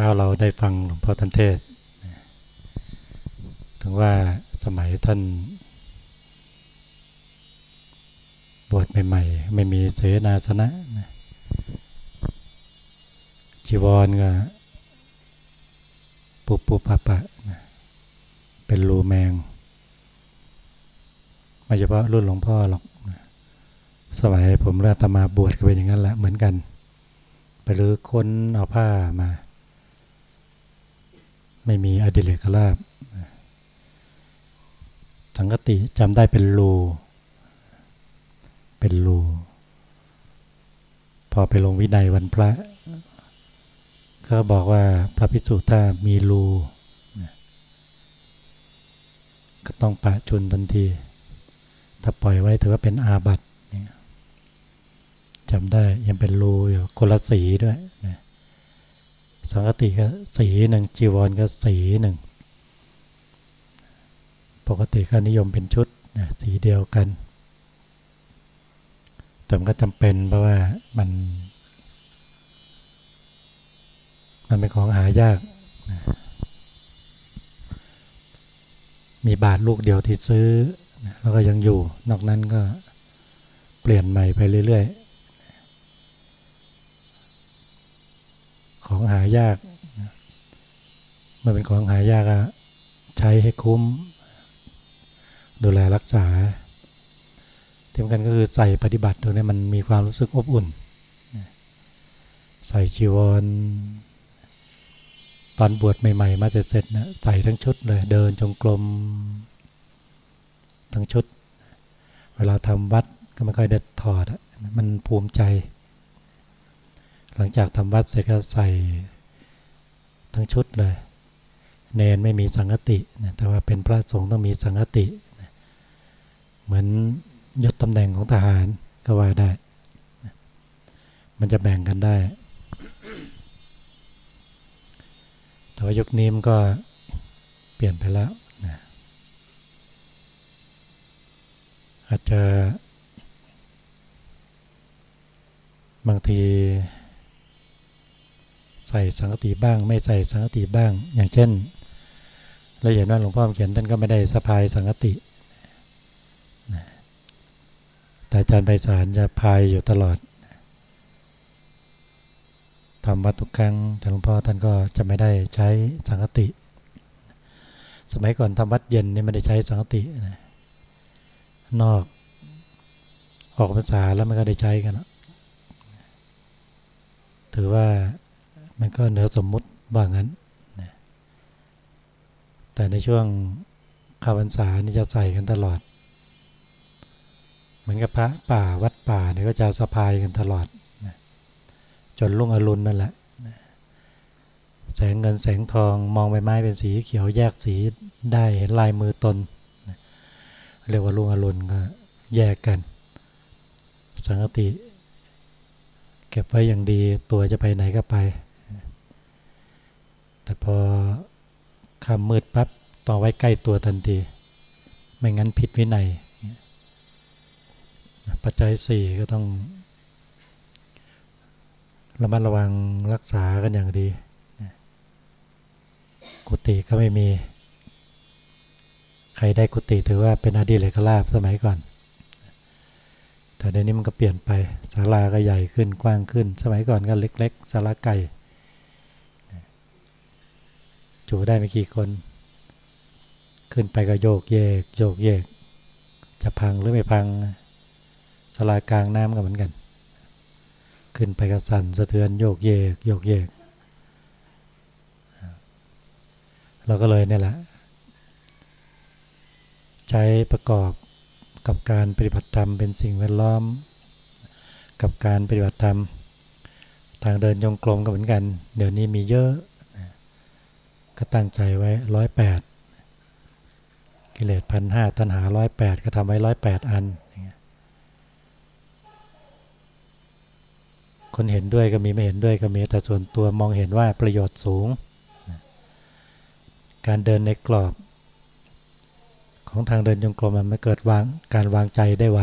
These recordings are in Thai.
ช้าเราได้ฟังหลวงพ่อท่านเทศ ถึงว่าสมัยท่านบวชใหม่ๆ ไม่มีเสนาสนะ จีวรก็ ปุบปุบปะปะ เป็นรูแมง ไม่เฉพาะรุ่นหลวงพ่อหรอก สมัยผมเริ่มตมาบวชก็เป็นอย่างนั้นแหละเหมือนกัน ไปรื้อค้นเอาผ้ามา ไม่มีอดิเลกราบสังกติจำได้เป็นรูเป็นรูพอไปลงวินัยวันพระ ก็บอกว่าพระภิกษุถ้ามีรูก็ต้องปะจุนทันที ถ้าปล่อยไว้ถือว่าเป็นอาบัติจำได้ยังเป็นรูอยู่คนละสีด้วย สังกติก็สีหนึ่งจีวรก็สีหนึ่ง ปกติก็นิยมเป็นชุดสีเดียวกัน แต่มันก็จำเป็นเพราะว่ามัน มันเป็นของหายากมีบาทลูกเดียวที่ซื้อ แล้วก็ยังอยู่ นอกนั้นก็เปลี่ยนใหม่ไปเรื่อยๆ ของหายากเมื่อเป็นของหายากก็ใช้ให้คุ้ม ดูแลรักษาที่สำคัญก็คือใส่ปฏิบัติตรงนี้มันมีความรู้สึกอบอุ่น ใส่จีวรตอนบวชใหม่ๆ มาเสร็จๆนะใส่ทั้งชุดเลย เดินจงกรมทั้งชุด เวลาทำวัดก็ไม่ค่อยเด็ดถอดมันภูมิใจ หลังจากทำวัดเสร็จก็ใส่ทั้งชุดเลย เนนไม่มีสังกติแต่ว่าเป็นพระสงฆ์ต้องมีสังกติเหมือนยศตำแหน่งของทหารก็ว่าได้มันจะแบ่งกันได้ แต่ว่ายุคนี้มันก็เปลี่ยนไปแล้วนะอาจจะบางที ใส่สังกติบ้าง ไม่ใส่สังกติบ้าง อย่างเช่น เราเห็นว่าหลวงพ่อเขียนท่านก็ไม่ได้สะพายสังกติแต่อาจารย์ไพศาลจะพายอยู่ตลอดทำวัดทุกครั้งแต่หลวงพ่อท่านก็จะไม่ได้ใช้สังกติ สมัยก่อนทำวัดเย็นนี่ไม่ได้ใช้สังกตินะนอกออกภาษาแล้วมันก็ได้ใช้กัน ถือว่า มันก็เหนือสมมุติว่างั้นแต่ในช่วงข้าพรรษานี่จะใส่กันตลอด เหมือนกับพระป่าวัดป่าเนี่ยก็จะสะพายกันตลอดนะจนลุ่งอรุณนั่นแหละนะแสงเงินแสงทองมองใบไม้เป็นสีเขียวแยกสีได้เห็นลายมือตนนะเรียกว่าลุ่งอรุณก็แยกกัน สังกติ เก็บไว้อย่างดีตัวจะไปไหนก็ไป แต่พอคำมืดปั๊บต่อไว้ใกล้ตัวทันที ไม่งั้นผิดวินัย ปัจจัยสี่ก็ต้องระมัดระวังรักษากันอย่างดี กุฏิก็ไม่มี ใครได้กุฏิถือว่าเป็นอดีตเลยกลาบสมัยก่อน แต่เดี๋ยวนี้มันก็เปลี่ยนไปศาลาก็ใหญ่ขึ้นกว้างขึ้น สมัยก่อนก็เล็ก ๆศาลาไก่ จูได้ไม่กี่คน ขึ้นไปก็โยกเยก โยกเยก จะพังหรือไม่พังสลากลางน้ำก็เหมือนกัน ขึ้นไปกระสันสะเทือนโยกเยก โยกเยก เราก็เลยเนี่ยแหละ ใช้ประกอบกับการปฏิบัติธรรมเป็นสิ่งแวดล้อม กับการปฏิบัติธรรม ทางเดินจงกรมก็เหมือนกัน เดี๋ยวนี้มีเยอะ ก็ตั้งใจไว้ร้อยแปดกิเลสพันห้าตัณหาร้อยแปดก็ทำไว้ร้อยแปดอัน คนเห็นด้วยก็มีไม่เห็นด้วยก็มีแต่ส่วนตัวมองเห็นว่าประโยชน์สูง การเดินในกรอบ ของทางเดินจงกรมมันไม่เกิดวางการวางใจได้ไว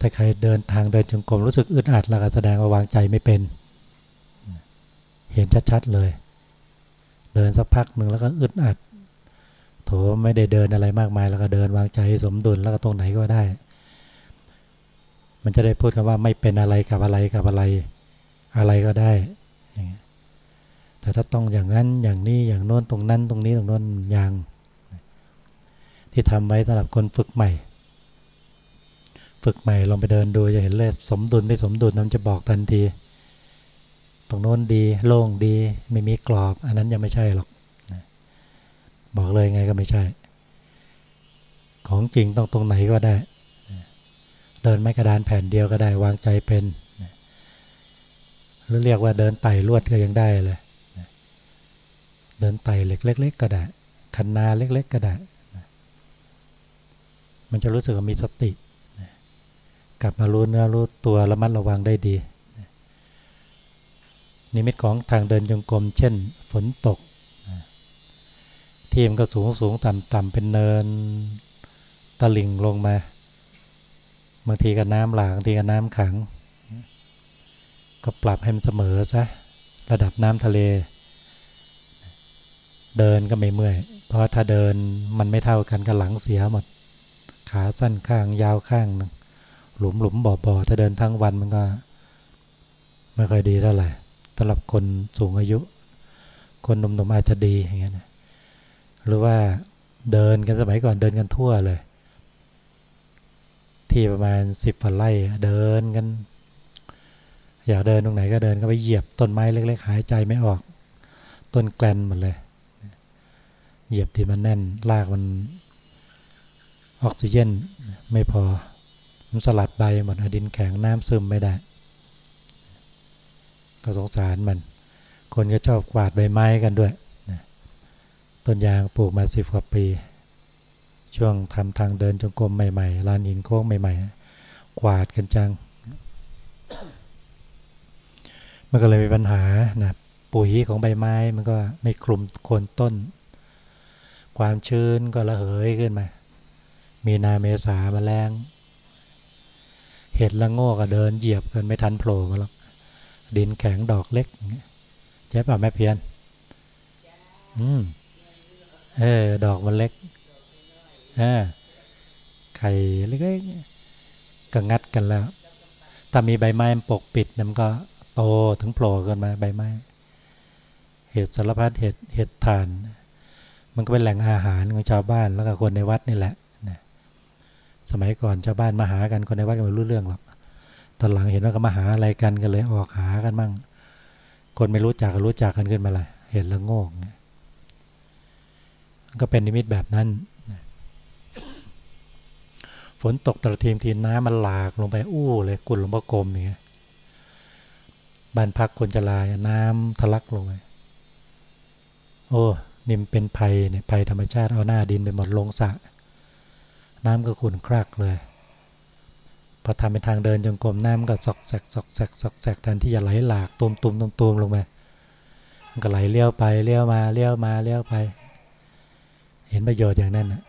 ถ้าใครเดินทางเดินจงกรมรู้สึกอึดอัดแล้วก็แสดงว่าวางใจไม่เป็น เห็นชัดๆเลย เดินสักพักหนึ่งแล้วก็อึดอัด โถไม่ได้เดินอะไรมากมาย แล้วก็เดินวางใจสมดุลแล้วก็ตรงไหนก็ได้ มันจะได้พูดกันว่าไม่เป็นอะไรกับอะไรกับอะไร อะไรก็ได้ แต่ถ้าต้องอย่างนั้นอย่างนี้อย่างโน้นตรงนั้นตรงนี้ตรงโน้นอย่างที่ทำไว้สำหรับคนฝึกใหม่ ฝึกใหม่ลองไปเดินดูจะเห็นเลยสมดุลไม่สมดุลมันจะบอกทันที ตรงโน้นดี โล่งดี ไม่มีกรอบ อันนั้นยังไม่ใช่หรอกบอกเลยไงก็ไม่ใช่ ของจริงต้องตรงไหนก็ได้เดินไม้กระดานแผ่นเดียวก็ได้วางใจเป็นหรือเรียกว่าเดินไต่ลวดก็ยังได้เลยเดินไต่เล็กๆก็ได้คันนาเล็ก ๆก็ได้มันจะรู้สึกว่ามีสติ กลับมารู้เนื้อรู้ตัวระมัดระวังได้ดี นิมิตของทางเดินจงกรมเช่น ฝนตกที่มันก็สูงสูงต่ำต่ำเป็นเนินตะลิ่งลงมาบางทีก็น้ำหลากบางทีก็น้ำขัง ก็ปรับให้มันเสมอซะระดับน้ำทะเล เดินก็ไม่เมื่อย เพราะถ้าเดินมันไม่เท่ากันกับหลังเสียหมด ขาสั้นข้างยาวข้างหนึ่งหลุมหลุมบ่อบ่อถ้าเดินทั้งวันมันก็ ไม่ค่อยดีเท่าไหร่ สำหรับคนสูงอายุ คนหนุ่มๆอาจจะดีอย่างเงี้ยนะหรือว่าเดินกันสมัยก่อนเดินกันทั่วเลย ที่ประมาณสิบฝันไร่เดินกัน อยากเดินตรงไหนก็เดินก็ไปเหยียบต้นไม้เล็กๆหายใจไม่ออก ต้นแกลนหมดเลย เหยียบที่มันแน่นลากมันออกซิเจนไม่พอมันสลัดใบหมดดินแข็งน้ำซึมไม่ได้ ก็สงสารมัน คนก็ชอบกวาดใบไม้กันด้วยต้นยางปลูกมาสิบกว่าปี ช่วงทำทางเดินจงกรมใหม่ๆลานหินโค้งใหม่ๆกวาดกันจัง มันก็เลยมีปัญหานะปุ๋ยของใบไม้มันก็ไม่คลุมโคนต้น ความชื้นก็ระเหยขึ้นมา มีนาเมษามาแรงเห็ดละโง่ก็เดินเหยียบกันไม่ทันโผล่มาหรอก ดินแข็งดอกเล็กใช่ป่ะแม่เพียน อืม เออ ดอกมันเล็กเออไข่เล็กๆก็งัดกันแล้ว ถ้ามีใบไม้ปกปิดมันก็โตถึงโผล่กันมาใบไม้ เห็ดสารพัดเห็ดเห็ดถ่าน มันก็เป็นแหล่งอาหารของชาวบ้านแล้วก็คนในวัดนี่แหละสมัยก่อนชาวบ้านมาหากันคนในวัดก็ไม่รู้เรื่องหรอก ตอนหลังเห็นว่าก็มาหาอะไรกันกันเลยออกหากันมั่ง คนไม่รู้จักก็รู้จักกันขึ้นมาเลยเห็นแล้วโง่ก็เป็นนิมิตแบบนั้นฝนตกตะทีมทีน้ำมันหลากลงไปอู้เลยกุ่นลงพ่อกรมอย่างเงี้ยบ้านพักคนจะลายน้ำทะลักลงไปโอ้นี่มันเป็นภัยเนี่ยภัยธรรมชาติเอาหน้าดินไปหมดลงสระน้ำก็ขุ่นคลักเลย พอทำเป็นทางเดินจงกรมน้ำก็สอกแสกสอกแสกสอกแสกแทนที่จะไหลหลากตุมตุมตุมตุมลงไปมันก็ไหลเลี้ยวไปเลี้ยวมาเลี้ยวมาเลี้ยวไป เห็นประโยชน์อย่างนั้นนะ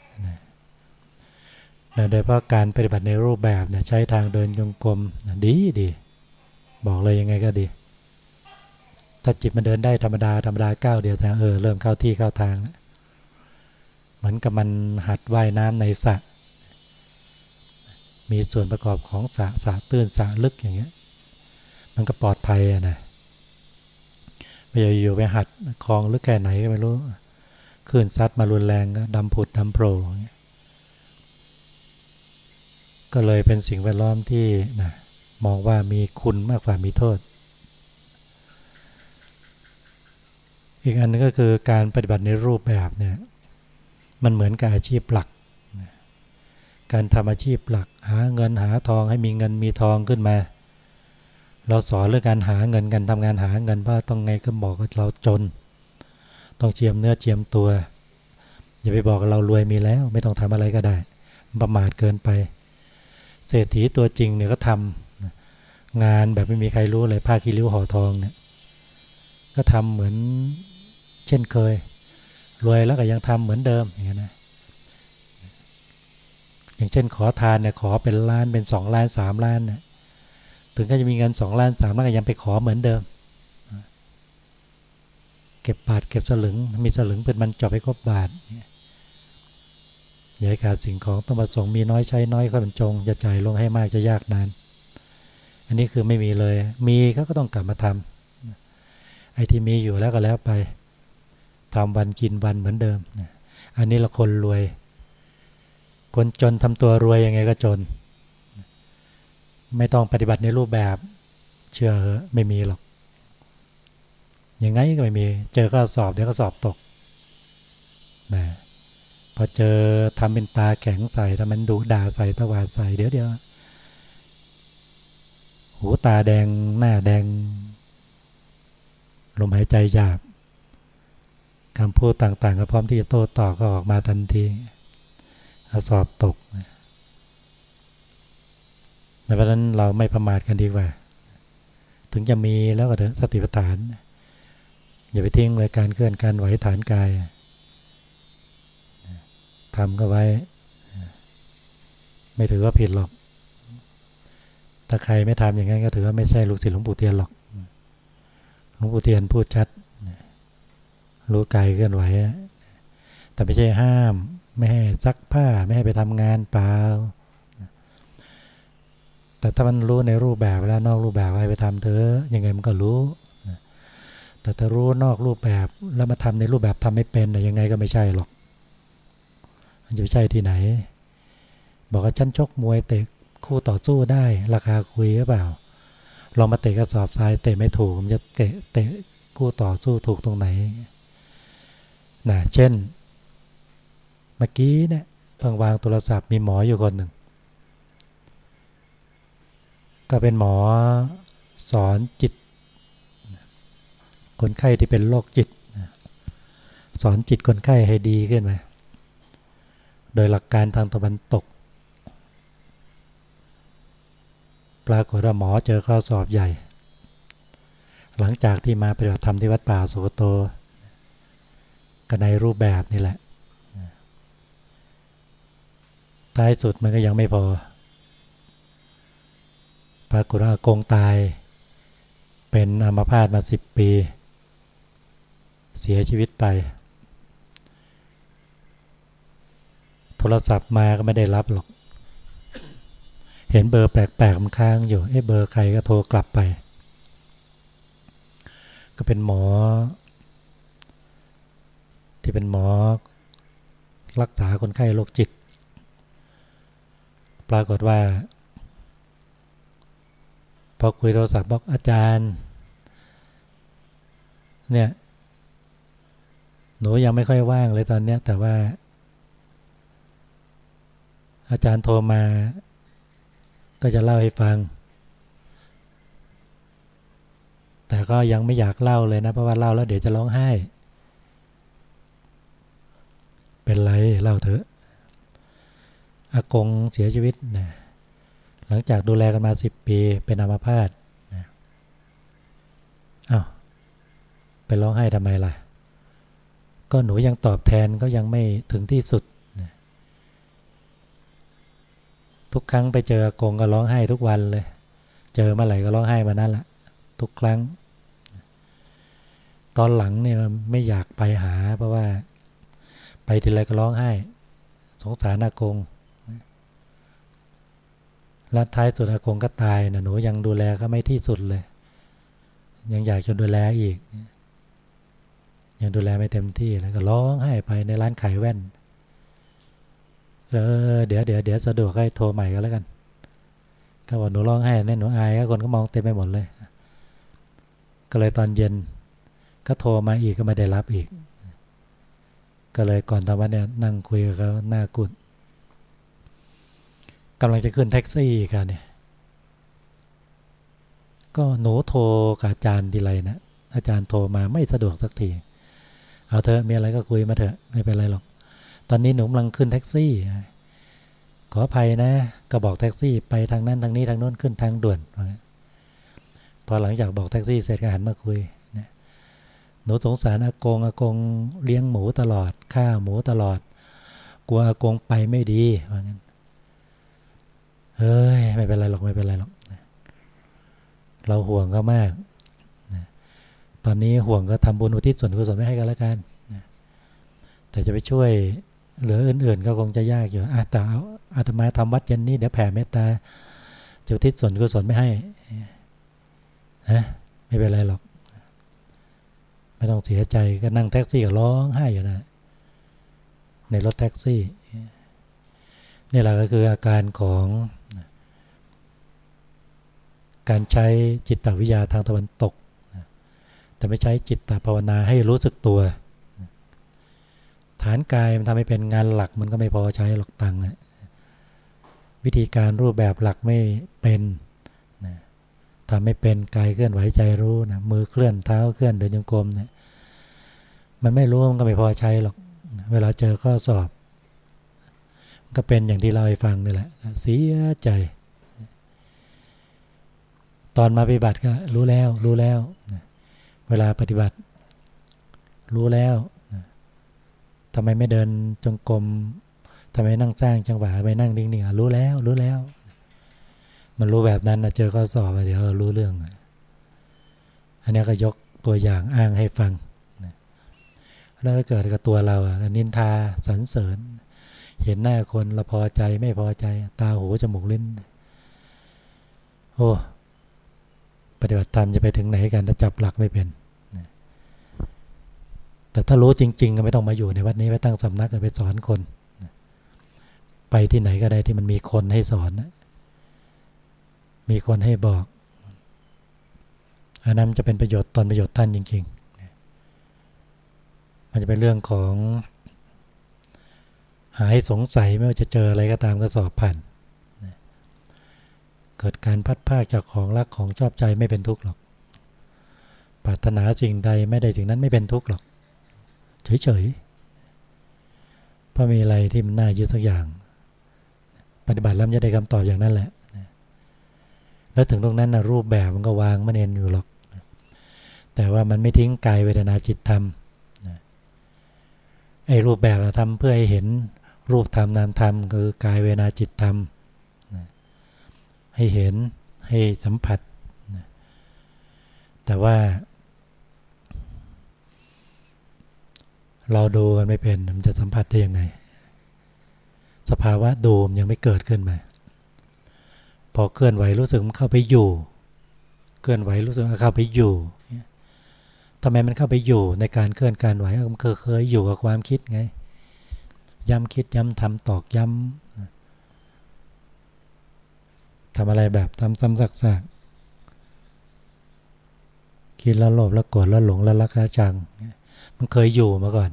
โดยเพราะการปฏิบัติในรูปแบบเนี่ยใช้ทางเดินจงกรมดีดีบอกเลยยังไงก็ดี ถ้าจิตมันเดินได้ธรรมดาธรรมดาก้าวเดียวแต่เออเริ่มเข้าที่เข้าทาง เหมือนกับมันหัดว่ายน้ำในสระ มีส่วนประกอบของสะสะตื้นสะลึกอย่างเงี้ย มันก็ปลอดภัยนะไม่อยู่ไปหัดคลองลึกแค่ไหนก็ไม่รู้คลื่นซัดมารุนแรงก็ดำผุดดำโผล่ก็เลยเป็นสิ่งแวดล้อมที่นะมองว่ามีคุณมากกว่ามีโทษ อีกอันนึงก็คือการปฏิบัติในรูปแบบเนี่ย มันเหมือนกับอาชีพหลัก การทำอาชีพหลักหาเงินหาทองให้มีเงินมีทองขึ้นมา เราสอนเรื่องการหาเงินกันทำงานหาเงินว่าต้องไงก็บอกว่าเราจน ต้องเจียมเนื้อเจียมตัว อย่าไปบอกเรารวยมีแล้ว ไม่ต้องทำอะไรก็ได้ประมาทเกินไป เศรษฐีตัวจริงเนี่ยก็ทำงานแบบไม่มีใครรู้เลยผ้าคีริ้วห่อทองเนี่ยก็ทำเหมือนเช่นเคย รวยแล้วก็ยังทำเหมือนเดิมอย่างนี้นะ อย่างเช่นขอทานเนี่ยขอเป็นล้านเป็นสองล้านสามล้านนี่ยถึงก็จะมีเงินสองล้านสามล้านก็ยังไปขอเหมือนเดิม เก็บบาทเก็บสลึง มีสลึงเป็นมันจบไปครบบาทอย่าให้ขาดสิ่งของต้องประสงค์มีน้อยใช้น้อยก็เป็นจงจะจ่ายลงให้มากจะยากนาน อันนี้คือไม่มีเลย มีก็ก็ต้องกลับมาทำไอ้ที่มีอยู่แล้วก็แล้วไปทำวันกินวันเหมือนเดิม อันนี้ละคนรวย คนจนทำตัวรวยยังไงก็จน ไม่ต้องปฏิบัติในรูปแบบเชื่อไม่มีหรอก ยังไงก็ไม่มี เจอก็สอบเดี๋ยวก็สอบตกนะพอเจอทำเป็นตาแข็งใส่ทำมันดุด่าใส่ตวาดใส่เดี๋ยวเดียวหูตาแดงหน้าแดง ลมหายใจหยาบคำพูดต่างๆ ก็พร้อมที่จะโต้ตอบก็ออกมาทันที สอบตกในเพระนั้นเราไม่ประมาทกันดีกว่า ถึงจะมีแล้วก็เถอะสติปัฏฐาน อย่าไปทิ้งเลยการเคลื่อนการไหวฐานกายทำก็ไว้ ไม่ถือว่าผิดหรอก ถ้าใครไม่ทำอย่างนั้นก็ถือว่าไม่ใช่ลูกศิษย์หลวงปู่เทียนหรอก หลวงปู่เทียนพูดชัด รู้กายเคลื่อนไหว แต่ไม่ใช่ห้าม ไม่ให้ซักผ้าไม่ให้ไปทำงานเปล่า แต่ถ้ามันรู้ในรูปแบบแล้วนอกรูปแบบให้ไปทำเถอะยังไงมันก็รู้ แต่ถ้ารู้นอกรูปแบบแล้วมาทำในรูปแบบทำไม่เป็นยังไงก็ไม่ใช่หรอก มันจะไม่ใช่ที่ไหน บอกว่าฉันชกมวยเตะคู่ต่อสู้ได้ ราคาคุยหรือเปล่าลองมาเตะกระสอบทรายเตะไม่ถูกมันจะเตะเตะคู่ต่อสู้ถูกตรงไหนนะเช่น เมื่อกี้เนี่ยเพิ่งวางโทรศัพท์มีหมออยู่คนหนึ่ง ก็เป็นหมอสอนจิต คนไข้ที่เป็นโรคจิต สอนจิตคนไข้ให้ดีขึ้นไหมโดยหลักการทางตะวันตก ปรากฏว่าหมอเจอข้อสอบใหญ่ หลังจากที่มาปฏิบัติธรรมที่วัดป่าสุโตก็ในรูปแบบนี่แหละ ท้ายสุดมันก็ยังไม่พอ ปรากฏว่ากงตาย เป็นอัมพาตมาสิบปี เสียชีวิตไป โทรศัพท์มาก็ไม่ได้รับหรอก เห็นเบอร์แปลกๆมันค้างอยู่เอ้เบอร์ใครก็โทรกลับไป ก็เป็นหมอ ที่เป็นหมอรักษาคนไข้โรคจิต ปรากฏว่า พอคุยโทรศัพท์บอกอาจารย์ เนี่ย หนูยังไม่ค่อยว่างเลยตอนเนี้ย แต่ว่า อาจารย์โทรมา ก็จะเล่าให้ฟัง แต่ก็ยังไม่อยากเล่าเลยนะ เพราะว่าเล่าแล้วเดี๋ยวจะร้องไห้ เป็นไรเล่าเถอะ อากงเสียชีวิตนะหลังจากดูแลกันมาสิบปีเป็นอัมพาตนะอ้าวไปร้องไห้ทำไมล่ะ ก็หนูยังตอบแทนก็ยังไม่ถึงที่สุดทุกครั้งไปเจออากงก็ร้องไห้ทุกวันเลย เจอเมื่อไหร่ก็ร้องไห้มานั่นแหละทุกครั้ง ตอนหลังเนี่ยไม่อยากไปหา เพราะว่า ไปทีไรก็ร้องไห้ สงสารอากง แล้วท้ายสุดอากงก็ตายนะหนูยังดูแลก็ไม่ที่สุดเลย ยังอยากจะดูแลอีก ยังดูแลไม่เต็มที่แล้วก็ร้องไห้ไปในร้านขายแว่นเออเดี๋ยวเดี๋ยวเดี๋ยวสะดวกให้โทรใหม่ก็แล้วกันก็บอกหนูร้องไห้เนี่ยหนูอายก็คนก็มองเต็มไปหมดเลย ก็เลยตอนเย็น ก็โทรมาอีกก็ไม่ได้รับอีก ก็เลยก่อนทำวันเนี่ยนั่งคุยกับเขาหน้ากุด กำลังจะขึ้นแท็กซี่กันเนี่ย ก็หนูโทรกับอาจารย์ดีไรนะอาจารย์โทรมาไม่สะดวกสักทีเอาเถอะมีอะไรก็คุยมาเถอะไม่เป็นไรหรอก ตอนนี้หนูกำลังขึ้นแท็กซี่ ขออภัยนะ ก็บอกแท็กซี่ไปทางนั้นทางนี้ทางโน้นขึ้นทางด่วนพอหลังจากบอกแท็กซี่เสร็จก็หันมาคุยหนูสงสารอากงอากงเลี้ยงหมูตลอดข้าหมูตลอด กลัวอากงไปไม่ดีว่างั้น เฮ้ยไม่เป็นไรหรอกไม่เป็นไรหรอกเราห่วงเขามากตตอนนี้ห่วงก็ทำบุญอุทิศส่วนกุศลไม่ให้กันแล้วกันแต่จะไปช่วยเหลืออื่น ๆ ก็คงจะยากอยู่อาแต่อาอาตมาทำวัดเย็นนี้เดี๋ยวแผ่เมตตาจะอุทิศส่วนกุศลไม่ให้ฮะไม่เป็นไรหรอก ไม่ต้องเสียใจก็นั่งแท็กซี่ก็ร้องไห้อยู่นะในรถแท็กซี่นี่แหละก็คืออาการของ การใช้จิตตวิทยาทางตะวันตก แต่ไม่ใช้จิตตภาวนาให้รู้สึกตัว ฐานกายมันทำให้เป็นงานหลักมันก็ไม่พอใช้หรอกตังค์วิธีการรูปแบบหลักไม่เป็นทำไม่เป็นกายเคลื่อนไหวใจรู้นะมือเคลื่อนเท้าเคลื่อนเดินจงกรมเนี่ยมันไม่รู้มันก็ไม่พอใช้หรอก เวลาเจอข้อสอบ ก็เป็นอย่างที่เราให้ฟังนี่แหละเสียใจ ตอนมาปฏิบัติก็รู้แล้ว รู้แล้ว เวลาปฏิบัติ รู้แล้วทำไมไม่เดินจงกรมทำไมนั่งสร้างจังหวะไปนั่งนิ่งๆรู้แล้ว รู้แล้ว มันรู้แบบนั้นนะเจอข้อสอบเดี๋ยวรู้เรื่อง อันนี้ก็ยกตัวอย่างอ้างให้ฟังแล้วถ้าเกิดกับตัวเราอะนินทาสรรเสริญ เห็นหน้าคนเราพอใจไม่พอใจ ตาหูจมูกลิ้น โอ้ ฏิบัติธรรมจะไปถึงไหนกันถ้าจับหลักไม่เป็น แต่ถ้ารู้จริง ๆ ก็ไม่ต้องมาอยู่ในวัดนี้ไปตั้งสำนักไปสอนคน ไปที่ไหนก็ได้ที่มันมีคนให้สอน มีคนให้บอกอันนั้นจะเป็นประโยชน์ตนประโยชน์ท่านจริง ๆ มันจะเป็นเรื่องของหายสงสัยไม่ว่าจะเจออะไรก็ตามก็สอบผ่าน เกิดการพัดภาคจากของรักของชอบใจไม่เป็นทุกข์หรอก ปรารถนาสิ่งใดไม่ได้สิ่งนั้นไม่เป็นทุกข์หรอก เฉยๆ เพราะมีอะไรที่มันน่ายึดสักอย่าง ปฏิบัติแล้วจะได้คำตอบอย่างนั้นแหละ แล้วถึงตรงนั้นนะรูปแบบมันก็วางมันเองอยู่หรอก แต่ว่ามันไม่ทิ้งกายเวทนาจิตธรรมไอ้รูปแบบเราทำเพื่อให้เห็นรูปธรรมนามธรรมคือกายเวทนาจิตธรรม ให้เห็นให้สัมผัส แต่ว่า เราดูกันไม่เป็น มันจะสัมผัสได้ยังไง สภาวะดูมยังไม่เกิดขึ้นมา พอเคลื่อนไหวรู้สึกมันเข้าไปอยู่ เคลื่อนไหวรู้สึกเข้าไปอยู่ทำไมมันเข้าไปอยู่ในการเคลื่อนการไหวมันเคยอยู่กับความคิดไง ย้ำคิดย้ำทำตอกย้ำ ทำอะไรแบบทำซ้ำซักๆคิดแล้วโลภแล้วโกรธแล้วหลงแล้วรักแล้วจัง มันเคยอยู่มาก่อน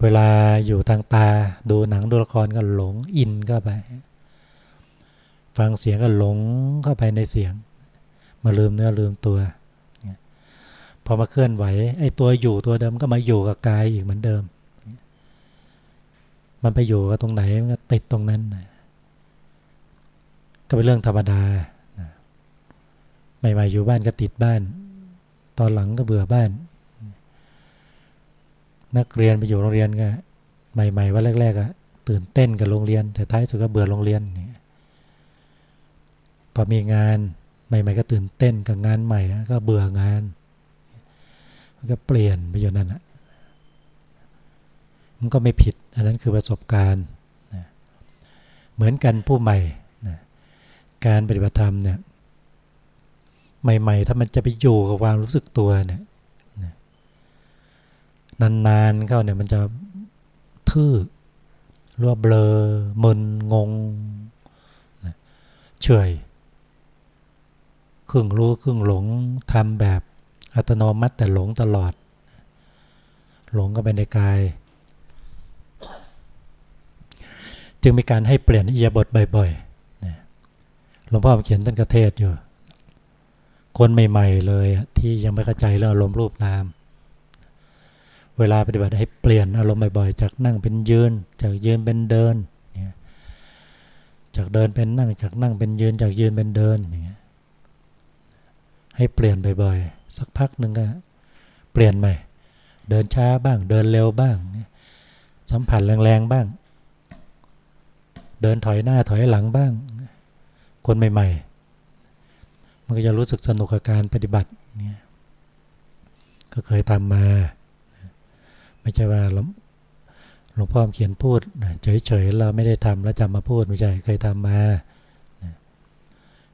เวลาอยู่ทางตาดูหนังดูละครก็หลงอินเข้าไป ฟังเสียงก็หลงเข้าไปในเสียง มาลืมเนื้อลืมตัวพอมาเคลื่อนไหวไอ้ตัวอยู่ตัวเดิมก็มาอยู่กับกายอีกเหมือนเดิม มันไปอยู่กับตรงไหนมันก็ติดตรงนั้นนะ ก็เป็นเรื่องธรรมดาใหม่ๆอยู่บ้านก็ติดบ้าน ตอนหลังก็เบื่อบ้าน นักเรียนไปอยู่โรงเรียนก็ใหม่ๆวันแรกๆอะตื่นเต้นกับโรงเรียน แต่ท้ายสุดก็เบื่อโรงเรียนพอมีงานใหม่ๆก็ตื่นเต้นกับงานใหม่ก็เบื่องานมันก็เปลี่ยนไปอยู่นั่นแหะมันก็ไม่ผิด อันนั้นคือประสบการณ์เหมือนกันผู้ใหม่ การปฏิบัติธรรมเนี่ยใหม่ๆ ถ้ามันจะไปอยู่กับความรู้สึกตัวเนี่ยนานๆเข้าเนี่ยมันจะทื่อรัวเบลอมึนงงเฉยครึ่งรู้ครึ่งหลงทำแบบอัตโนมัติแต่หลงตลอด หลงก็ไปในกาย จึงมีการให้เปลี่ยนอิยาบทบ่อย ๆ หลวงพ่อเขียนท่านกระเทศอยู่ คนใหม่ๆเลยที่ยังไม่เข้าใจเรื่องอารมณ์รูปนาม เวลาปฏิบัติให้เปลี่ยนอารมณ์บ่อยๆ จากนั่งเป็นยืน จากยืนเป็นเดิน จากเดินเป็นนั่ง จากนั่งเป็นยืน จากยืนเป็นเดินอย่างเงี้ยให้เปลี่ยนบ่อยๆ สักพักหนึ่งก็เปลี่ยนใหม่ เดินช้าบ้าง เดินเร็วบ้าง สัมผัสแรงๆบ้าง เดินถอยหน้าถอยหลังบ้าง คนใหม่ ๆ มันก็จะรู้สึกสนุกกับการปฏิบัติเนี่ยก็เคยทำมา ไม่ใช่ว่าหลวงพ่อเขียนพูดเฉยๆเราไม่ได้ทำแล้วจำมาพูดไม่ใช่เคยทำมา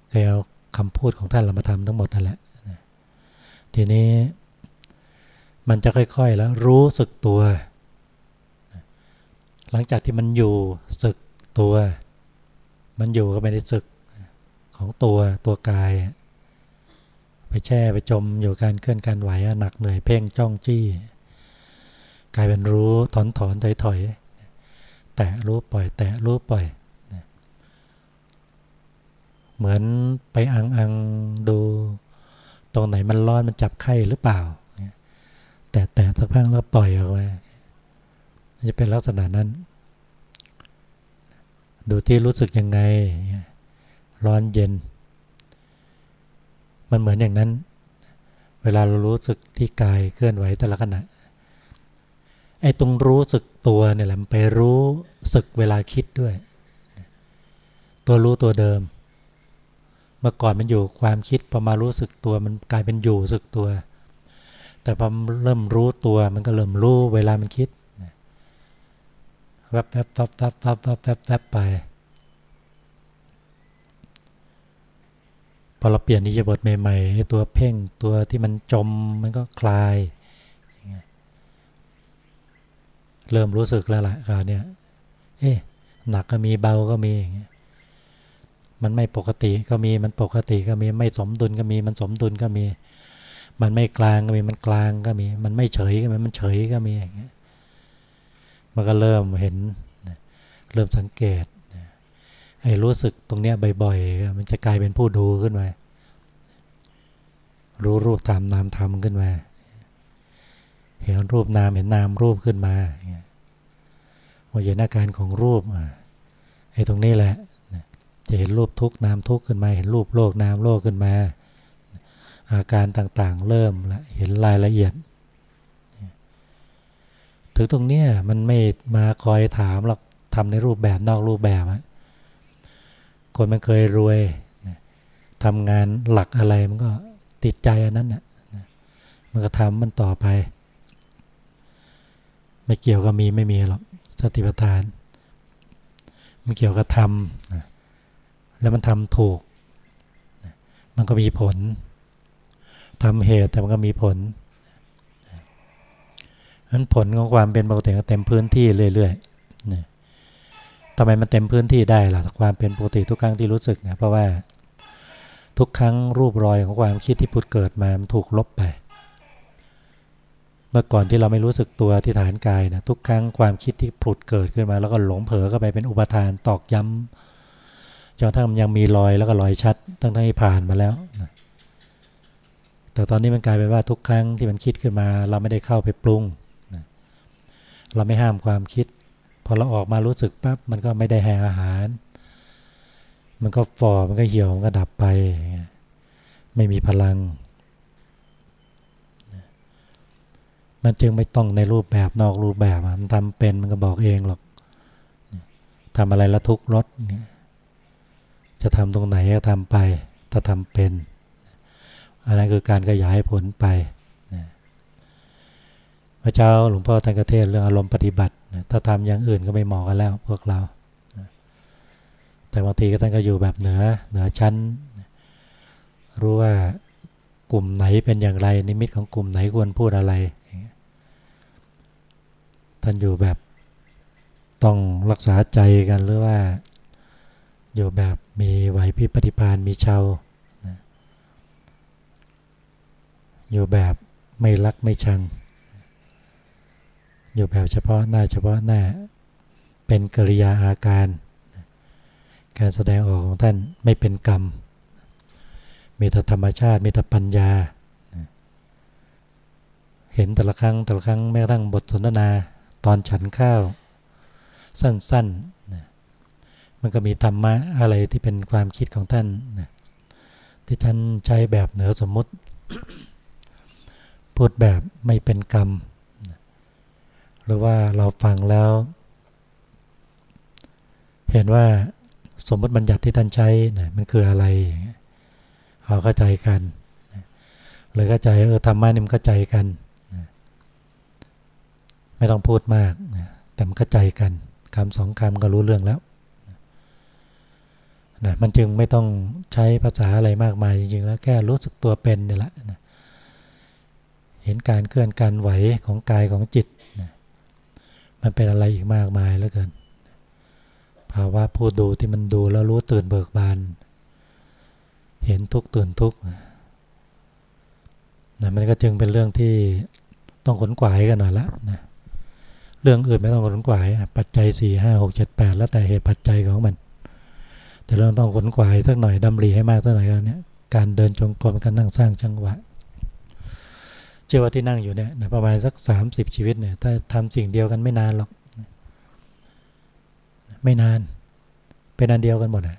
เคยเอาคำพูดของท่านเรามาทำทั้งหมดนั่นแหละทีนี้มันจะค่อย ๆ แล้วรู้สึกตัว หลังจากที่มันอยู่สึกตัว มันอยู่ก็ไม่ได้สึก ของตัวตัวกาย ไปแช่ไปจมอยู่การเคลื่อนการไหวหนักเหนื่อยเพ่งจ้องจี้กลายเป็นรู้ถอนถอนถอยถอยแตะรู้ปล่อย แตะรู้ปล่อยเหมือนไปอังอังดู ตรงไหนมันร้อนมันจับไข้หรือเปล่า แต่แต่สักพักแล้วปล่อยออกมาจะเป็นลักษณะนั้น ดูที่รู้สึกยังไง ร้อนเย็น มันเหมือนอย่างนั้น เวลาเรารู้สึกที่กายเคลื่อนไหวแต่ละขณะไอ้ตรงรู้สึกตัวเนี่ยแหละมันไปรู้สึกเวลาคิดด้วย ตัวรู้ตัวเดิม เมื่อก่อนมันอยู่ความคิดพอมารู้สึกตัวมันกลายเป็นอยู่สึกตัว แต่พอเริ่มรู้ตัวมันก็เริ่มรู้เวลามันคิดแวบแวบแวบแวบแวบแวบแวบไป พอเราเปลี่ยนนิยบทใหม่ๆตัวเพ่งตัวที่มันจมมันก็คลาย เริ่มรู้สึกแล้วล่ะคราวนี้เอ๊ะหนักก็มีเบาก็มีอย่างเงี้ยมันไม่ปกติก็มีมันปกติก็มีไม่สมดุลก็มีมันสมดุลก็มี มันไม่กลางก็มีมันกลางก็มี มันไม่เฉยก็มีมันเฉยก็มีอย่างเงี้ยมันก็เริ่มเห็นเริ่มสังเกต ไอ้รู้สึกตรงเนี้ยบ่อยๆ มันจะกลายเป็นผู้ดูขึ้นมา รู้รูปตามนามธรรมขึ้นมา เห็นรูปนามเห็นนามรูปขึ้นมาว่าเห็นอาการของรูปไอ้ตรงนี้แหละ จะเห็นรูปทุกนามทุกขึ้นมา เห็นรูปโลกนามโลกขึ้นมา อาการต่างๆ เริ่มละเห็นรายละเอียด ถึงตรงเนี้ยมันไม่มาคอยถามหรอกทำในรูปแบบนอกรูปแบบอะ คนมันเคยรวยทำงานหลักอะไรมันก็ติดใจอันนั้นน่ะมันก็ทำมันต่อไป ไม่เกี่ยวกับมีไม่มีหรอกสติปัฏฐาน มันเกี่ยวกับทำแล้วมันทำถูก มันก็มีผลทำเหตุแต่มันก็มีผลนั้นผลของความเป็นปกติก็เต็มพื้นที่เรื่อยๆ ทำไมมันเต็มพื้นที่ได้ล่ะความเป็นปกติทุกครั้งที่รู้สึกเนี่ยเพราะว่าทุกครั้งรูปรอยของความคิดที่พุดเกิดมามันถูกลบไป เมื่อก่อนที่เราไม่รู้สึกตัวที่ฐานกายนะทุกครั้งความคิดที่ผุดเกิดขึ้นมา แล้วก็หลงเผลอเข้าไปเป็นอุปทานตอกย้ำจนทั้งมันยังมีรอยแล้วก็รอยชัดตั้งที่ผ่านมาแล้วนะแต่ตอนนี้มันกลายเป็นว่าทุกครั้งที่มันคิดขึ้นมา เราไม่ได้เข้าไปปรุงนะเราไม่ห้ามความคิด พอเราออกมารู้สึกปั๊บมันก็ไม่ได้ให้อาหาร มันก็ฟอมันก็เหี่ยวมันก็ดับไป ไม่มีพลัง มันจึงไม่ต้องในรูปแบบนอกรูปแบบมันทำเป็นมันก็บอกเองหรอกทำอะไรละทุกรถจะทำตรงไหนก็ทำไป ถ้าทำเป็น อันนั้นคือการขยายผลไป พระเจ้าหลวงพ่อท่านกเทศเรื่องอารมณ์ปฏิบัติถ้าทำอย่างอื่นก็ไม่เหมาะกันแล้วพวกเรา แต่บางทีก็ท่านก็อยู่แบบเหนือเหนือชั้น รู้ว่ากลุ่มไหนเป็นอย่างไร นิมิตของกลุ่มไหนควรพูดอะไร ท่านอยู่แบบต้องรักษาใจกันหรือว่าอยู่แบบมีไหวพิปฏิพานมีเชาอยู่แบบไม่รักไม่ชัง อยู่แบบเฉพาะหน้าเฉพาะหน้า เป็นกิริยาอาการ การแสดงออกของท่านไม่เป็นกรรม มีแต่ธรรมชาติ มีแต่ปัญญา เห็นแต่ละครั้งแต่ละครั้งแม้กระทั่งบทสนทนาตอนฉันข้าว สั้นๆนมันก็มีธรรมะอะไรที่เป็นความคิดของท่านที่ท่านใช้แบบเหนือสมมุติ พูดแบบไม่เป็นกรรม หรือว่าเราฟังแล้ว เห็นว่าสมมติบัญญัติที่ท่านใช้นะมันคืออะไรเราเข้าใจกันเลยเข้าใจเออธรรมะนี่มันเข้าใจกัน ไม่ต้องพูดมากแต่มันเข้าใจกันคำสองคำก็รู้เรื่องแล้วนะมันจึงไม่ต้องใช้ภาษาอะไรมากมายจริงๆแล้วแค่รู้สึกตัวเป็นนี่แหละนะเห็นการเคลื่อนการไหวของกายของจิต มันเป็นอะไรอีกมากมายแล้วเกินภาวะผู้ดูที่มันดูแล้วรู้ตื่นเบิกบาน เห็นทุกตื่นทุกนะมันก็จึงเป็นเรื่องที่ต้องขนขวายกันหน่อยละนะเรื่องอื่นไม่ต้องขนขวายปัจจัยสี่ห้าหกเจ็ดแปดแล้วแต่เหตุปัจจัยของมัน แต่เราต้องขนขวายสักหน่อยดำรีให้มากสักหน่อยกันเนี่ยการเดินจงกรมการนั่งสร้างจังหวะ เชื่อว่าที่นั่งอยู่เนี่ยประมาณสักสามสิบชีวิตเนี่ยถ้าทำสิ่งเดียวกันไม่นานหรอก ไม่นาน เป็นอันเดียวกันหมดอะ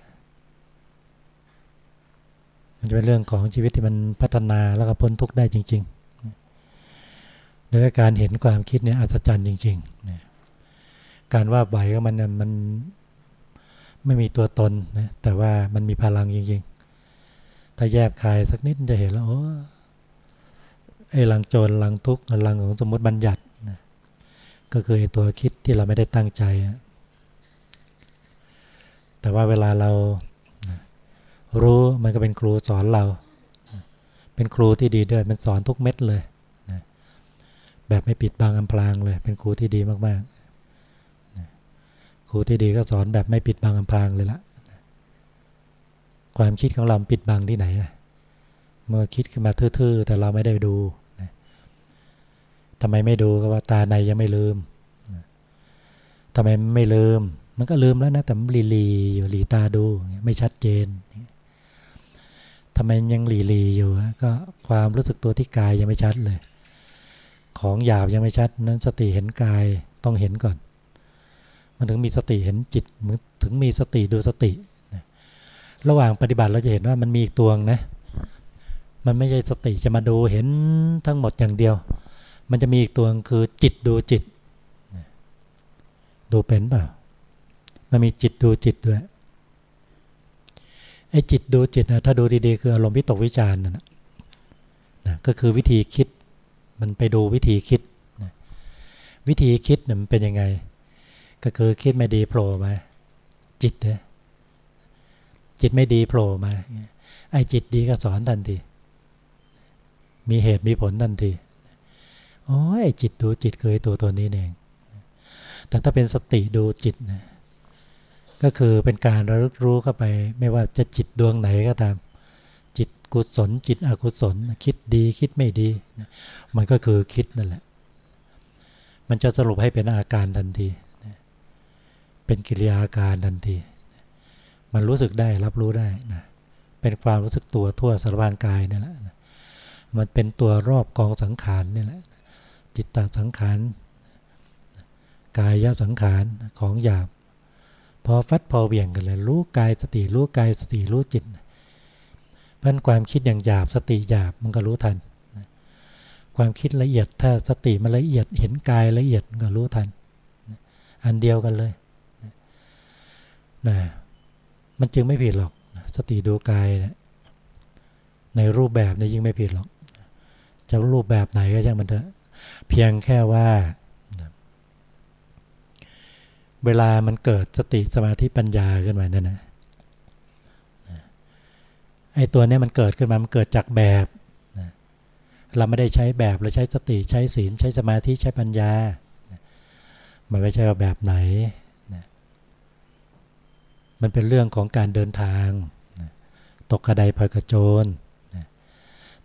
มันจะเป็นเรื่องของชีวิตที่มันพัฒนาแล้วก็พ้นทุกข์ได้จริงๆโดยการเห็นความคิดเนี่ยอัศจรรย์จริงๆการว่าใบก็มันมันไม่มีตัวตนนะแต่ว่ามันมีพลังจริงๆ ถ้าแยบคายสักนิดจะเห็นแล้วโอ้ ไอ้ลังโจรลังทุกข์ลังของสมมติบัญญัตินะก็คือไอ้ตัวคิดที่เราไม่ได้ตั้งใจ แต่ว่าเวลาเรารู้มันก็เป็นครูสอนเรา เป็นครูที่ดีด้วยมันสอนทุกเม็ดเลยนะแบบไม่ปิดบังอำพรางเลย เป็นครูที่ดีมากๆนะครูที่ดีก็สอนแบบไม่ปิดบังอำพรางเลยละความคิดของเราปิดบังที่ไหน เมื่อคิดขึ้นมาทื่อๆ แต่เราไม่ได้ดูนะทำไมไม่ดูก็ว่าตาในยังไม่ลืมนะทำไมไม่ลืม มันก็ลืมแล้วนะ แต่ลีลีอยู่หลีตาดู ไม่ชัดเจนทำไมยังหลีลีอยู่ก็ความรู้สึกตัวที่กายยังไม่ชัดเลย ของหยาบยังไม่ชัด นั้นสติเห็นกายต้องเห็นก่อน มันถึงมีสติเห็นจิตถึงมีสติดูสติ ระหว่างปฏิบัติเราจะเห็นว่ามันมีอีกตัวนะ มันไม่ใช่สติจะมาดูเห็นทั้งหมดอย่างเดียว มันจะมีอีกตัวคือจิตดูจิต ดูเป็นเปล่า มันมีจิตดูจิตด้วย ไอ้จิตดูจิตนะถ้าดูดีๆ คืออารมณ์วิตกวิจารณ์นะนะก็คือวิธีคิด มันไปดูวิธีคิดนะวิธีคิดนี่ยมันเป็นยังไง ก็คือคิดไม่ดีโผล่มา จิตเนี่ยจิตไม่ดีโผล่มา ไอ้จิตดีก็สอนทันที มีเหตุมีผลทันทีโอ้ยจิตดูจิตเคยตัวตัวนี้เอง แต่ถ้าเป็นสติดูจิตนะก็คือเป็นการระลึกรู้เข้าไป ไม่ว่าจะจิตดวงไหนก็ตาม จิตกุศล จิตอกุศล คิดดีคิดไม่ดี มันก็คือคิดนั่นแหละ มันจะสรุปให้เป็นอาการทันที เป็นกิริยาอาการทันที มันรู้สึกได้รับรู้ได้นะเป็นความรู้สึกตัวทั่วสารพางกายนี่แหละ มันเป็นตัวรอบกองสังขารนี่แหละจิตตสังขารกายสังขารของหยาบ พอฟัดพอเบี่ยงกันเลยรู้กายสติรู้กายสติรู้จิตเพราะความคิดอย่างหยาบสติหยาบมันก็รู้ทัน ความคิดละเอียดถ้าสติมันละเอียดเห็นกายละเอียดก็รู้ทัน อันเดียวกันเลยนะมันจึงไม่ผิดหรอก สติดูกายนะในรูปแบบนี้ยิ่งไม่ผิดหรอก จะรูปแบบไหนก็ช่างมันเถอะ เพียงแค่ว่า เวลามันเกิดสติสมาธิปัญญาขึ้นมาเนี่ยนะไอ้ตัวนี้มันเกิดขึ้นมา มันเกิดจากแบบเราไม่ได้ใช้แบบเราใช้สติใช้ศีลใช้สมาธิใช้ปัญญา มันไม่ใช่ว่าแบบไหน มันเป็นเรื่องของการเดินทาง ตกกระไดพลอยกระโจน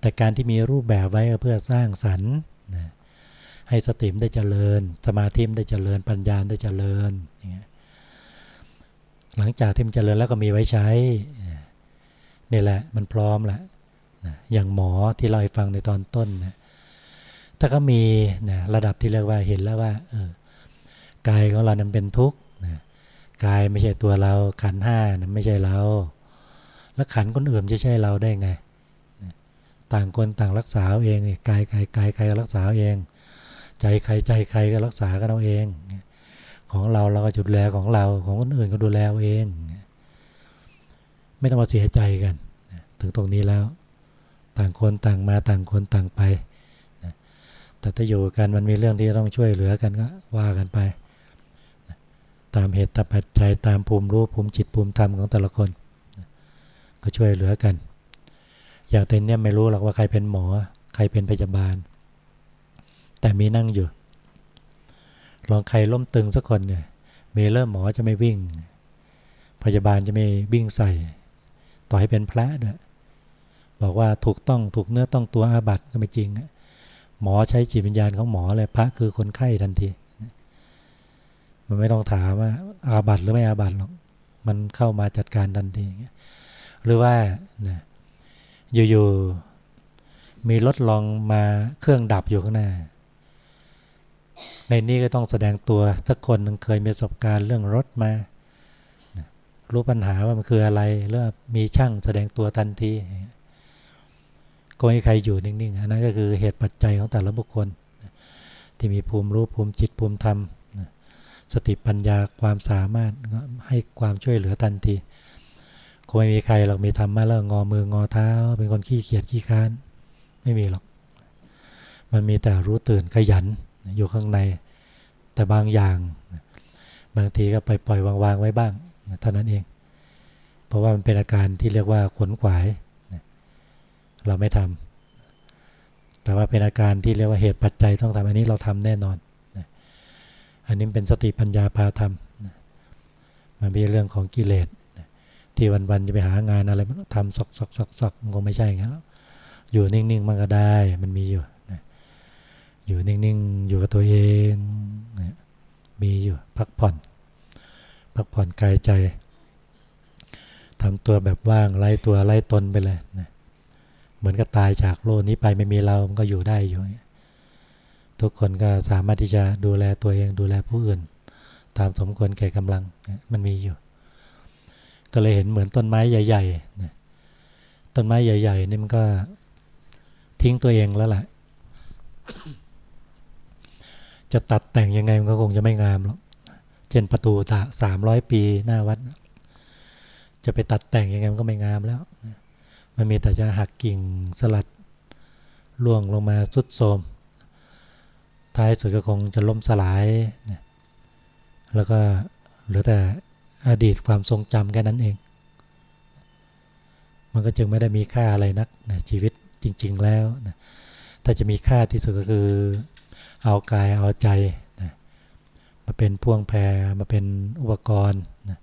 แต่การที่มีรูปแบบไว้เพื่อสร้างสรรค์ให้สติมได้เจริญ สมาธิมได้เจริญ ปัญญาได้เจริญอย่างเงี้ยหลังจากที่มันเจริญแล้วก็มีไว้ใช้นี่แหละมันพร้อมแล้วนะอย่างหมอที่เราให้ฟังในตอนต้นนะถ้าก็มีนะระดับที่เรียกว่าเห็นแล้วว่าเออกายของเรานั้นเป็นทุกข์นะกายไม่ใช่ตัวเราขันห้านะไม่ใช่เรา แล้วขันคนอื่นจะใช่เราได้ไง ต่างคนต่างรักษาเองกายกายกายใครรักษาเอง ใจใครใจใครก็รักษากันเอาเอง ของเราเราก็จุดแลของเราของคนอื่นก็ดูแลเอาเอง ไม่ต้องมาเสียใจกัน ถึงตรงนี้แล้ว ต่างคนต่างมาต่างคนต่างไปแต่ถ้าอยู่กันมันมีเรื่องที่ต้องช่วยเหลือกันก็ว่ากันไป ตามเหตุตามปัจจัยตามภูมิรู้ภูมิจิตภูมิธรรมของแต่ละคน ก็ช่วยเหลือกัน อย่างเต็นเนี่ยไม่รู้หรอกว่าใครเป็นหมอ ใครเป็นพยาบาล แต่มีนั่งอยู่ ลองใครล้มตึงสักคนเนี่ยมีเริ่มหมอจะไม่วิ่ง พยาบาลจะไม่วิ่งใส่ ต่อให้เป็นพระด้วยบอกว่าถูกต้องถูกเนื้อต้องตัวอาบัตก็ไม่จริง หมอใช้จิตวิญญาณของหมอเลยพระคือคนไข้ทันที มันไม่ต้องถามว่าอาบัตหรือไม่อาบัตหรอก มันเข้ามาจัดการทันที หรือว่า อยู่ๆมีรถลองมาเครื่องดับอยู่ข้างหน้า ในนี้ก็ต้องแสดงตัวสักคนหนึ่งเคยมีประสบการณ์เรื่องรถมา รู้ปัญหาว่ามันคืออะไรหรือมีช่างแสดงตัวทันทีก็ให้ใครอยู่นิ่งๆอันนั้นก็คือเหตุปัจจัยของแต่ละบุคคล ที่มีภูมิรู้ภูมิจิตภูมิธรรมสติปัญญาความสามารถให้ความช่วยเหลือทันที คงไม่มีใครหรอกมีธรรมะแล้วงอมืองอเท้า เป็นคนขี้เกียจขี้ค้าน ไม่มีหรอก มันมีแต่รู้ตื่นขยันอยู่ข้างใน แต่บางอย่าง บางทีก็ไปปล่อยวางๆไว้บ้างเท่านั้นเอง เพราะว่ามันเป็นอาการที่เรียกว่าขนขวาย เราไม่ทำแต่ว่าเป็นอาการที่เรียกว่าเหตุปัจจัยต้องทำอันนี้เราทำแน่นอน อันนี้เป็นสติปัญญาพาทำมันเป็นเรื่องของกิเลส ที่วันๆจะไปหางานอะไรมันทำซอกซอกซอกซอกมันคงไม่ใช่งั้นแล้วอยู่นิ่งๆมันก็ได้ มันมีอยู่อยู่นิ่งๆอยู่กับตัวเองมีอยู่พักผ่อน พักผ่อนกายใจทำตัวแบบว่างไล่ตัวไล่ตนไปเลยนะเหมือนกับตายจากโลกนี้ไปไม่มีเรา มันก็อยู่ได้อยู่ ทุกคนก็สามารถที่จะดูแลตัวเองดูแลผู้อื่น ตามสมควรแก่กำลัง มันมีอยู่ ก็เลยเห็นเหมือนต้นไม้ใหญ่ๆต้นไม้ใหญ่ๆนี่มันก็ทิ้งตัวเองแล้วแหละจะตัดแต่งยังไงมันก็คงจะไม่งามหรอก เช่นประตูตาสามร้อยปีหน้าวัด จะไปตัดแต่งยังไงมันก็ไม่งามแล้ว มันมีแต่จะหักกิ่งสลัดล่วงลงมาสุดโทมท้ายสุดก็คงจะล่มสลาย แล้วก็เหลือแต่ อดีตความทรงจำแค่นั้นเอง มันก็จึงไม่ได้มีค่าอะไรนักนะชีวิตจริง ๆแล้วนะถ้าจะมีค่าที่สุดก็คือเอากายเอาใจนะมาเป็นพ่วงแพรมาเป็นอุปกรณ์นะ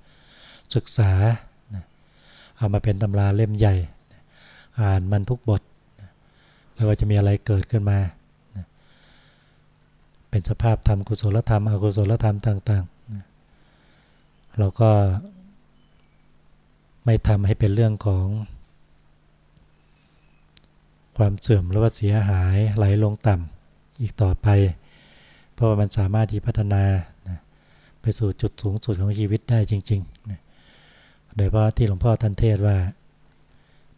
ศึกษานะเอามาเป็นตำราเล่มใหญ่ อ่านมันทุกบทไม่ว่าจะมีอะไรเกิดขึ้นมา เป็นสภาพธรรมกุศลธรรม อกุศลธรรมต่างๆ เราก็ ไม่ทำให้เป็นเรื่องของ ความเสื่อมหรือว่าเสียหายไหลลงต่ำอีกต่อไป เพราะว่ามันสามารถที่พัฒนาไปสู่จุดสูงสุดของชีวิตได้จริงๆโดยเฉพาะที่หลวงพ่อท่านเทศว่า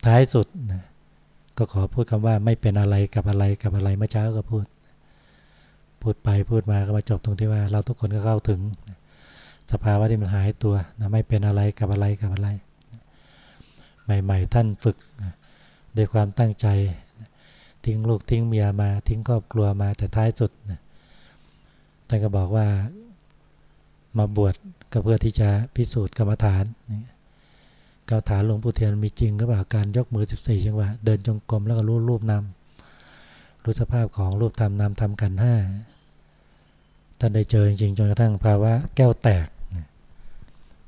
ท้ายสุดนะก็ขอพูดคำว่าไม่เป็นอะไรกับอะไรกับอะไรเมื่อเช้าก็พูด พูดไปพูดมาก็มาจบตรงที่ว่า เราทุกคนก็เข้าถึง สภาวะที่มันหายตัวนะไม่เป็นอะไรกับอะไรกับอะไร ใหม่ ๆ ท่านฝึกด้วยความตั้งใจทิ้งลูกทิ้งเมียมา ทิ้งครอบครัวมาแต่ท้ายสุดท่านก็บอกว่ามาบวชก็เพื่อที่จะพิสูจน์กรรมฐานกาถานหลวงปู่เทียนมีจริงหรือเปล่าการยกมือ 14 จังหวะ เดินจงกรมแล้วก็รู้รูปนามรู้สภาพของรูปธรรมนามธรรมกันห้าท่านได้เจอจริงจนกระทั่งภาวะแก้วแตก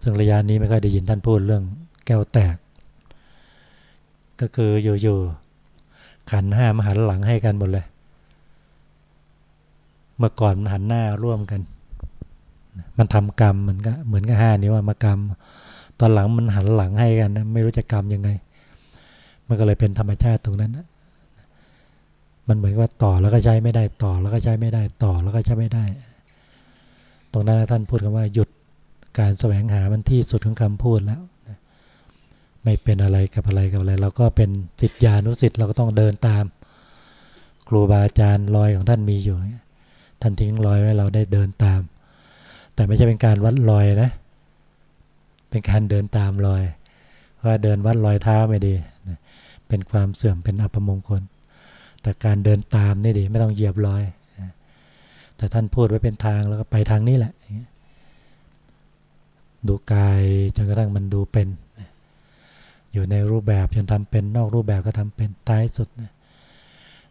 ซึ่งระยะนี้ไม่ค่อยได้ยินท่านพูดเรื่องแก้วแตก ก็คืออยู่ๆขันห้ามหันหลังให้กันหมดเลย เมื่อก่อนมันหันหน้าร่วมกัน มันทำกรรมเหมือนกับเหมือนกับห้านิ้วมากรรม ตอนหลังมันหันหลังให้กันนะไม่รู้จะกรรมยังไง มันก็เลยเป็นธรรมชาติตรงนั้นนะมันเหมือนว่าต่อแล้วก็ใช้ไม่ได้ต่อแล้วก็ใช้ไม่ได้ต่อแล้วก็ใช้ไม่ได้ ตรงนั้นท่านพูดคำว่าหยุด การแสวงหามันที่สุดของคำพูดแล้วไม่เป็นอะไรกับอะไรกับอะไร เราก็เป็นสิทธิานุสิทธิ์เราก็ต้องเดินตาม ครูบาอาจารย์รอยของท่านมีอยู่ท่านทิ้งรอยไว้เราได้เดินตาม แต่ไม่ใช่เป็นการวัดรอยนะ เป็นการเดินตามรอยว่าเดินวัดรอยเท้าไม่ดีเป็นความเสื่อมเป็นอัปมงคล แต่การเดินตามนี่ดีไม่ต้องเหยียบรอยแต่ท่านพูดไว้เป็นทางแล้วก็ไปทางนี้แหละ ดูกายจนกระทั่งมันดูเป็น อยู่ในรูปแบบจนทำเป็นนอกรูปแบบก็ทำเป็นท้ายสุด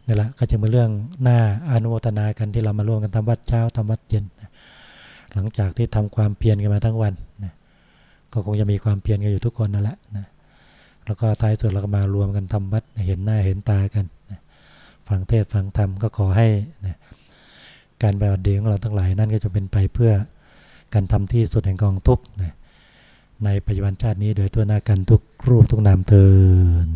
นี่แหละก็จะมาเรื่องหน้าอนุโมทนากันที่เรามาร่วมกันทำวัดเช้าทำวัดเย็น หลังจากที่ทำความเพียรกันมาทั้งวันนะก็คงจะมีความเพียรกันอยู่ทุกคนนั่นแหละนะแล้วก็ท้ายสุดเราก็มารวมกันทำวัดเห็นหน้าเห็นตากันนะฟังเทศฟังธรรมก็ขอให้นะการปฏิบัติดีของเราทั้งหลายนั่นก็จะเป็นไปเพื่อ การทำที่สุดแห่งกองทุกข์ในปัจจุบันชาตินี้โดยตัวหน้ากันทุกรูปทุกนามเทิน